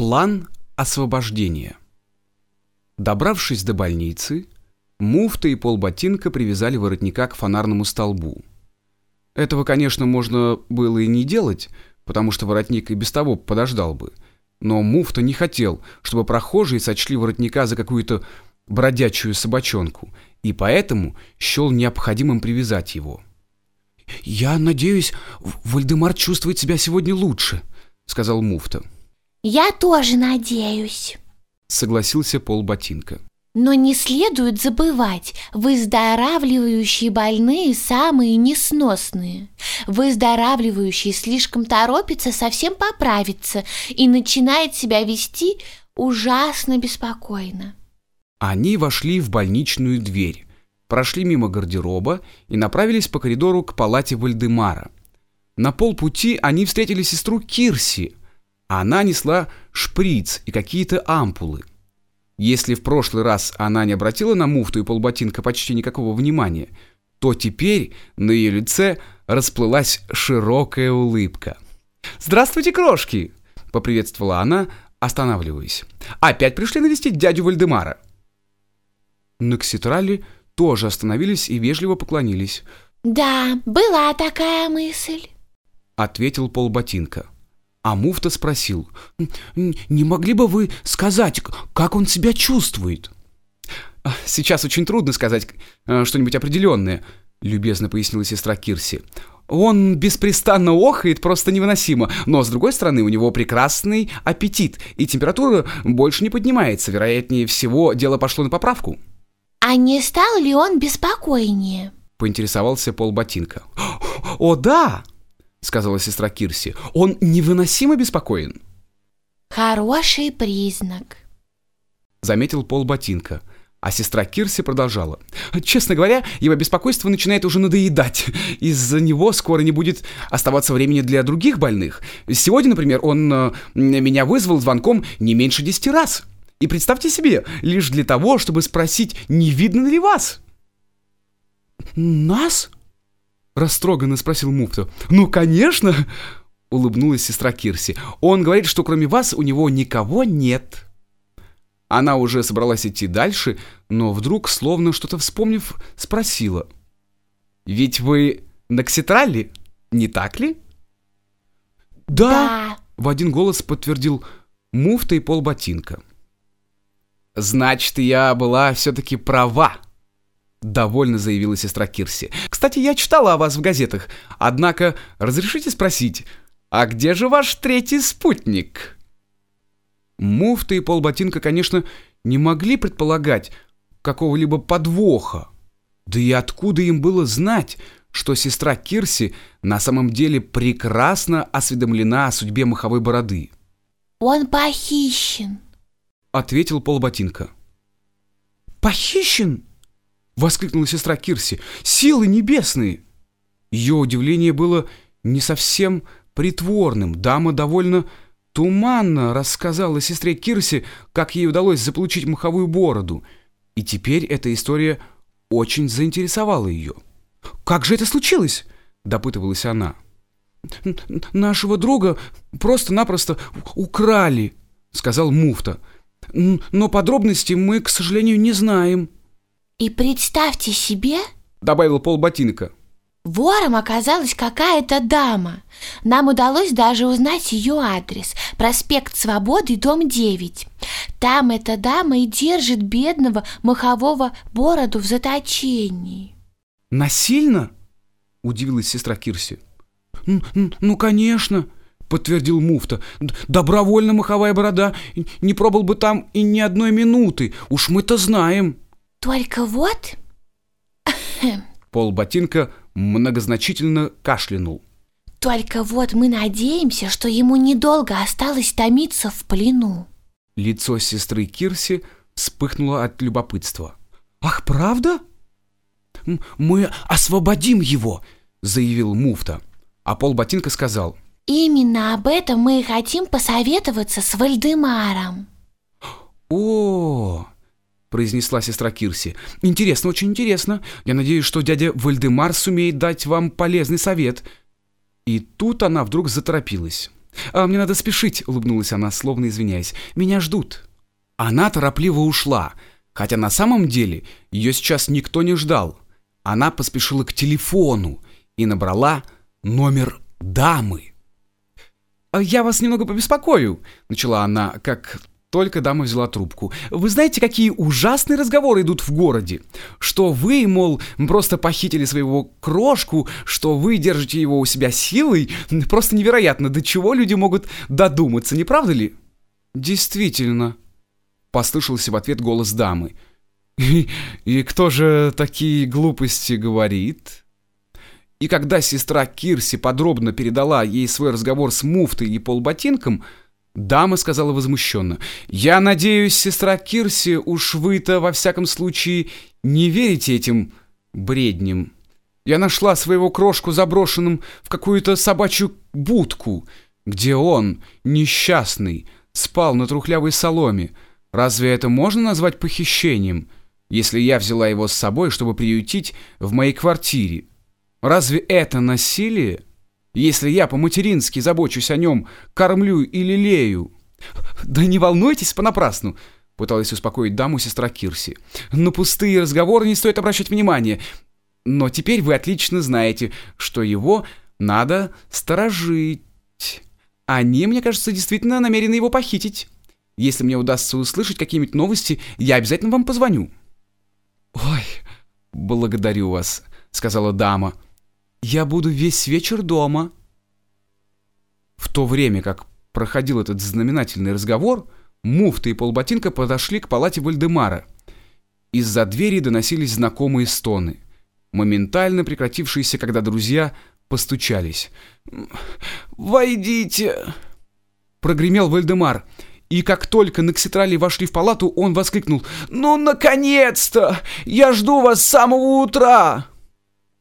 План освобождения. Добравшись до больницы, муфта и полботинка привязали воротника к фонарному столбу. Этого, конечно, можно было и не делать, потому что воротник и без того подождал бы. Но муфта не хотел, чтобы прохожие сочли воротника за какую-то бродячую собачонку, и поэтому счел необходимым привязать его. «Я надеюсь, Вальдемар чувствует себя сегодня лучше», — сказал муфта. Я тоже надеюсь. Согласился Пол Ботинка. Но не следует забывать, выздоравливающие больные самые несносные. Выздоравливающий слишком торопится совсем поправиться и начинает себя вести ужасно беспокойно. Они вошли в больничную дверь, прошли мимо гардероба и направились по коридору к палате Вальдемара. На полпути они встретили сестру Кирси, а она несла шприц и какие-то ампулы. Если в прошлый раз она не обратила на муфту и полботинка почти никакого внимания, то теперь на ее лице расплылась широкая улыбка. «Здравствуйте, крошки!» — поприветствовала она, останавливаясь. «Опять пришли навестить дядю Вальдемара?» Накситрали тоже остановились и вежливо поклонились. «Да, была такая мысль», — ответил полботинка. А муфта спросил, «Не могли бы вы сказать, как он себя чувствует?» «А, «Сейчас очень трудно сказать э, что-нибудь определенное», — любезно пояснила сестра Кирси. «Он беспрестанно охает просто невыносимо, но, с другой стороны, у него прекрасный аппетит, и температура больше не поднимается. Вероятнее всего, дело пошло на поправку». «А не стал ли он беспокойнее?» — поинтересовался Пол Ботинка. «О, да!» — сказала сестра Кирси. «Он невыносимо беспокоен». «Хороший признак», — заметил Пол Ботинка. А сестра Кирси продолжала. «Честно говоря, его беспокойство начинает уже надоедать. Из-за него скоро не будет оставаться времени для других больных. Сегодня, например, он э, меня вызвал звонком не меньше десяти раз. И представьте себе, лишь для того, чтобы спросить, не видно ли вас?» «Нас?» Растроганно спросил муфта. «Ну, конечно!» — улыбнулась сестра Кирси. «Он говорит, что кроме вас у него никого нет». Она уже собралась идти дальше, но вдруг, словно что-то вспомнив, спросила. «Ведь вы Нокситралли, не так ли?» «Да!», да в один голос подтвердил муфта и полботинка. «Значит, я была все-таки права», Довольно заявила сестра Кирси. «Кстати, я читала о вас в газетах. Однако, разрешите спросить, а где же ваш третий спутник?» Муфта и полботинка, конечно, не могли предполагать какого-либо подвоха. Да и откуда им было знать, что сестра Кирси на самом деле прекрасно осведомлена о судьбе маховой бороды? «Он похищен», — ответил полботинка. «Похищен?» Воскликнула сестра Кирси. «Силы небесные!» Ее удивление было не совсем притворным. Дама довольно туманно рассказала сестре Кирси, как ей удалось заполучить маховую бороду. И теперь эта история очень заинтересовала ее. «Как же это случилось?» — допытывалась она. «Нашего друга просто-напросто украли», — сказал муфта. «Но подробностей мы, к сожалению, не знаем». И представьте себе, добавил Пол Ботинка. Вором оказалась какая-то дама. Нам удалось даже узнать ее адрес. Проспект Свободы, дом 9. Там эта дама и держит бедного махового бороду в заточении. Насильно? Удивилась сестра Кирси. Ну, конечно, подтвердил муфта. Добровольно маховая борода. Не пробыл бы там и ни одной минуты. Уж мы-то знаем. Только вот... Пол ботинка многозначительно кашлянул. Только вот мы надеемся, что ему недолго осталось томиться в плену. Лицо сестры Кирси вспыхнуло от любопытства. «Ах, правда?» «Мы освободим его», — заявил муфта. А Полботинка сказал. «Именно об этом мы и хотим посоветоваться с Вальдемаром». «О, произнесла сестра Кирси. «Интересно, очень интересно. Я надеюсь, что дядя Вальдемар сумеет дать вам полезный совет». И тут она вдруг заторопилась. «А, «Мне надо спешить», — улыбнулась она, словно извиняясь. «Меня ждут». Она торопливо ушла, хотя на самом деле ее сейчас никто не ждал. Она поспешила к телефону и набрала номер дамы. «А «Я вас немного побеспокою», — начала она, как только дама взяла трубку. «Вы знаете, какие ужасные разговоры идут в городе? Что вы, мол, просто похитили своего крошку, что вы держите его у себя силой? Просто невероятно, до чего люди могут додуматься, не правда ли?» «Действительно», — послышался в ответ голос дамы. «И, и кто же такие глупости говорит?» И когда сестра Кирси подробно передала ей свой разговор с муфтой и полботинком, Дама сказала возмущенно. «Я надеюсь, сестра Кирси, уж вы-то во всяком случае не верите этим бредням. Я нашла своего крошку заброшенным в какую-то собачью будку, где он, несчастный, спал на трухлявой соломе. Разве это можно назвать похищением, если я взяла его с собой, чтобы приютить в моей квартире? Разве это насилие?» Если я по-матерински забочусь о нем, кормлю и лелею. Да не волнуйтесь понапрасну, пыталась успокоить даму сестра Кирси. На пустые разговоры не стоит обращать внимания. Но теперь вы отлично знаете, что его надо сторожить. Они, мне кажется, действительно намерены его похитить. Если мне удастся услышать какие-нибудь новости, я обязательно вам позвоню. Ой, благодарю вас, сказала дама. Я буду весь вечер дома. В то время, как проходил этот знаменательный разговор, муфта и полботинка подошли к палате Вальдемара. Из-за двери доносились знакомые стоны, моментально прекратившиеся, когда друзья постучались. «Войдите!» Прогремел Вальдемар. И как только Накситрали вошли в палату, он воскликнул «Ну, наконец-то! Я жду вас с самого утра!»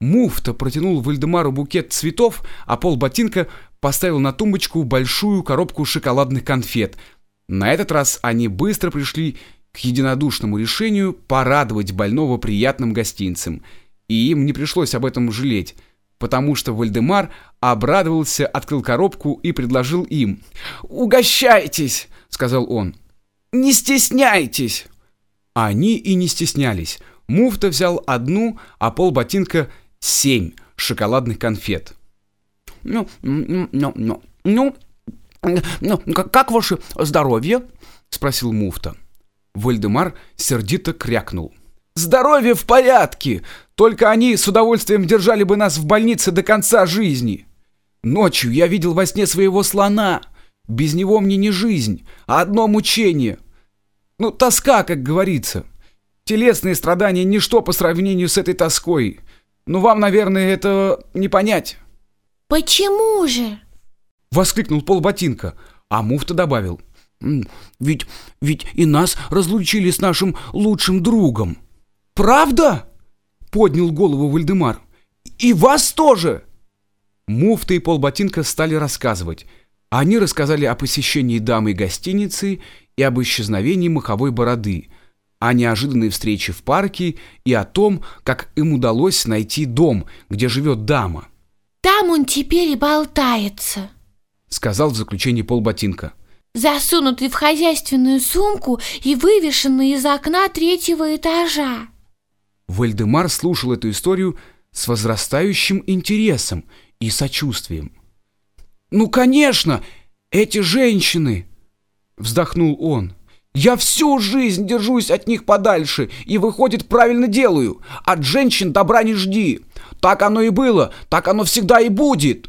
Муфта протянул Вальдемару букет цветов, а Полботинка поставил на тумбочку большую коробку шоколадных конфет. На этот раз они быстро пришли к единодушному решению порадовать больного приятным гостинцем. И им не пришлось об этом жалеть, потому что Вальдемар обрадовался, открыл коробку и предложил им. «Угощайтесь!» — сказал он. «Не стесняйтесь!» Они и не стеснялись. Муфта взял одну, а пол ботинка — семь шоколадных конфет. Ну, ну, ну, ну, ну, как ваше здоровье? Спросил муфта. Вальдемар сердито крякнул. «Здоровье в порядке! Только они с удовольствием держали бы нас в больнице до конца жизни. Ночью я видел во сне своего слона. Без него мне не жизнь, а одно мучение. Ну, тоска, как говорится. Телесные страдания — ничто по сравнению с этой тоской. Ну, вам, наверное, это не понять. Почему же? Воскликнул полботинка, а муфта добавил. Ведь, ведь и нас разлучили с нашим лучшим другом. Правда? Поднял голову Вальдемар. И вас тоже? Муфта и полботинка стали рассказывать. Они рассказали о посещении дамы гостиницы и об исчезновении маховой бороды – о неожиданной встрече в парке и о том, как им удалось найти дом, где живет дама. «Там он теперь и болтается», — сказал в заключении полботинка. «Засунутый в хозяйственную сумку и вывешенный из окна третьего этажа». Вальдемар слушал эту историю с возрастающим интересом и сочувствием. «Ну, конечно, эти женщины!» — вздохнул он. Я всю жизнь держусь от них подальше и, выходит, правильно делаю. От женщин добра не жди. Так оно и было, так оно всегда и будет.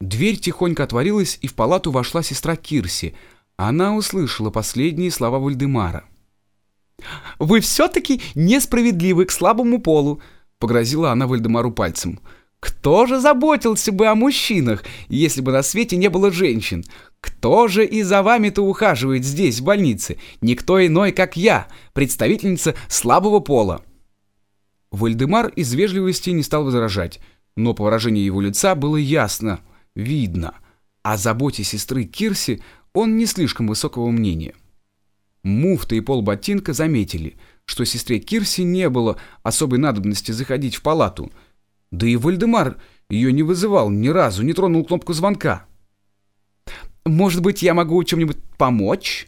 Дверь тихонько отворилась, и в палату вошла сестра Кирси. Она услышала последние слова Вальдемара. «Вы все-таки несправедливы к слабому полу», — погрозила она Вальдемару пальцем. «Кто же заботился бы о мужчинах, если бы на свете не было женщин? Кто же и за вами-то ухаживает здесь, в больнице? Никто иной, как я, представительница слабого пола. Вальдемар из вежливости не стал возражать, но по выражению его лица было ясно, видно. О заботе сестры Кирси он не слишком высокого мнения. Муфта и полботинка заметили, что сестре Кирси не было особой надобности заходить в палату. Да и Вальдемар ее не вызывал ни разу, не тронул кнопку звонка. может быть, я могу чем-нибудь помочь?»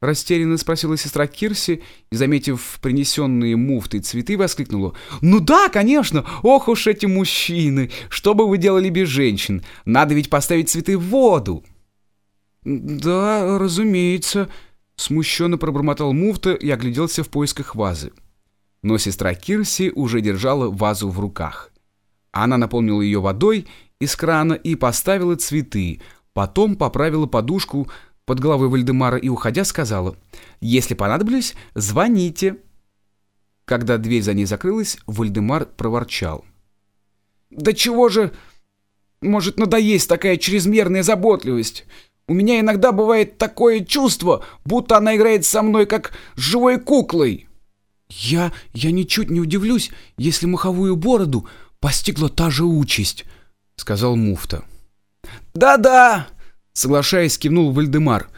Растерянно спросила сестра Кирси и, заметив принесенные муфты и цветы, воскликнула. «Ну да, конечно! Ох уж эти мужчины! Что бы вы делали без женщин? Надо ведь поставить цветы в воду!» «Да, разумеется», — смущенно пробормотал Муфта и огляделся в поисках вазы. Но сестра Кирси уже держала вазу в руках. Она наполнила ее водой из крана и поставила цветы, потом поправила подушку, под головой Вальдемара и, уходя, сказала, «Если понадоблюсь, звоните». Когда дверь за ней закрылась, Вальдемар проворчал. «Да чего же может надоесть такая чрезмерная заботливость? У меня иногда бывает такое чувство, будто она играет со мной как с живой куклой». «Я... я ничуть не удивлюсь, если маховую бороду постигла та же участь», — сказал муфта. «Да-да!» Соглашаясь, кивнул Вальдемар.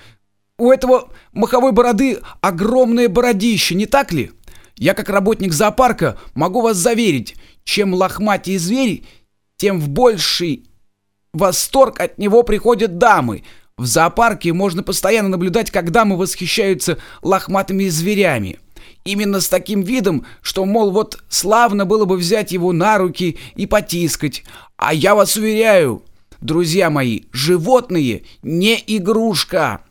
«У этого маховой бороды огромное бородище, не так ли? Я, как работник зоопарка, могу вас заверить, чем лохматее зверь, тем в больший восторг от него приходят дамы. В зоопарке можно постоянно наблюдать, как дамы восхищаются лохматыми зверями. Именно с таким видом, что, мол, вот славно было бы взять его на руки и потискать. А я вас уверяю, Друзья мои, животные не игрушка.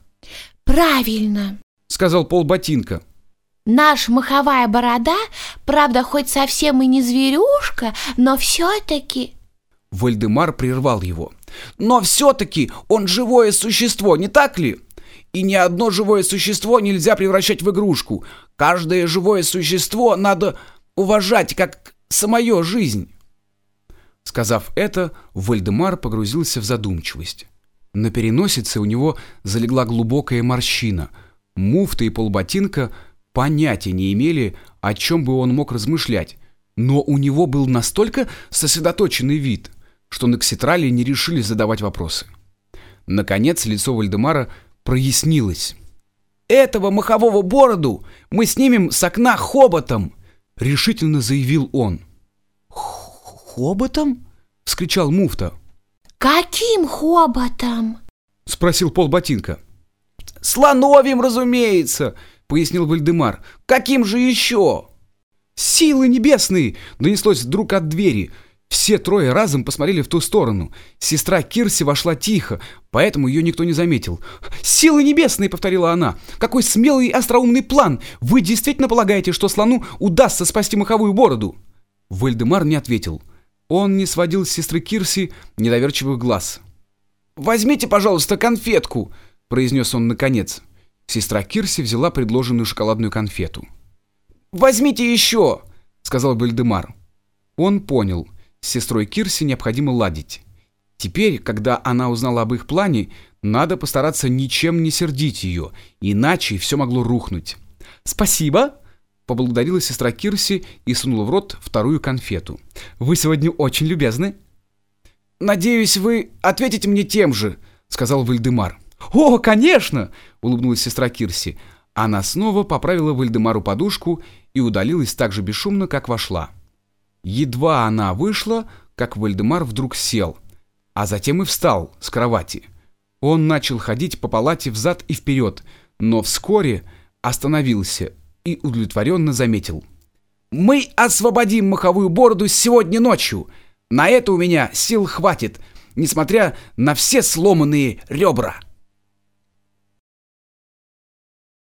Правильно, сказал Пол Ботинка. Наш Моховая Борода, правда, хоть совсем и не зверюшка, но все-таки... Вальдемар прервал его. Но все-таки он живое существо, не так ли? И ни одно живое существо нельзя превращать в игрушку. Каждое живое существо надо уважать, как самое жизнь. Сказав это, Вальдемар погрузился в задумчивость. На переносице у него залегла глубокая морщина. Муфта и полботинка понятия не имели, о чем бы он мог размышлять, но у него был настолько сосредоточенный вид, что на Кситрале не решили задавать вопросы. Наконец лицо Вальдемара прояснилось. «Этого махового бороду мы снимем с окна хоботом!» — решительно заявил он хоботом?» — вскричал муфта. «Каким хоботом?» — спросил полботинка. «Слоновьим, разумеется!» — пояснил Вальдемар. «Каким же еще?» «Силы небесные!» — донеслось вдруг от двери. Все трое разом посмотрели в ту сторону. Сестра Кирси вошла тихо, поэтому ее никто не заметил. «Силы небесные!» — повторила она. «Какой смелый и остроумный план! Вы действительно полагаете, что слону удастся спасти маховую бороду?» Вальдемар не ответил. Он не сводил с сестры Кирси недоверчивых глаз. «Возьмите, пожалуйста, конфетку!» — произнес он наконец. Сестра Кирси взяла предложенную шоколадную конфету. «Возьмите еще!» — сказал Бальдемар. Он понял, с сестрой Кирси необходимо ладить. Теперь, когда она узнала об их плане, надо постараться ничем не сердить ее, иначе все могло рухнуть. «Спасибо!» Поблагодарила сестра Кирси и сунула в рот вторую конфету. «Вы сегодня очень любезны». «Надеюсь, вы ответите мне тем же», — сказал Вальдемар. «О, конечно!» — улыбнулась сестра Кирси. Она снова поправила Вальдемару подушку и удалилась так же бесшумно, как вошла. Едва она вышла, как Вальдемар вдруг сел, а затем и встал с кровати. Он начал ходить по палате взад и вперед, но вскоре остановился и удовлетворенно заметил. «Мы освободим маховую бороду сегодня ночью. На это у меня сил хватит, несмотря на все сломанные ребра».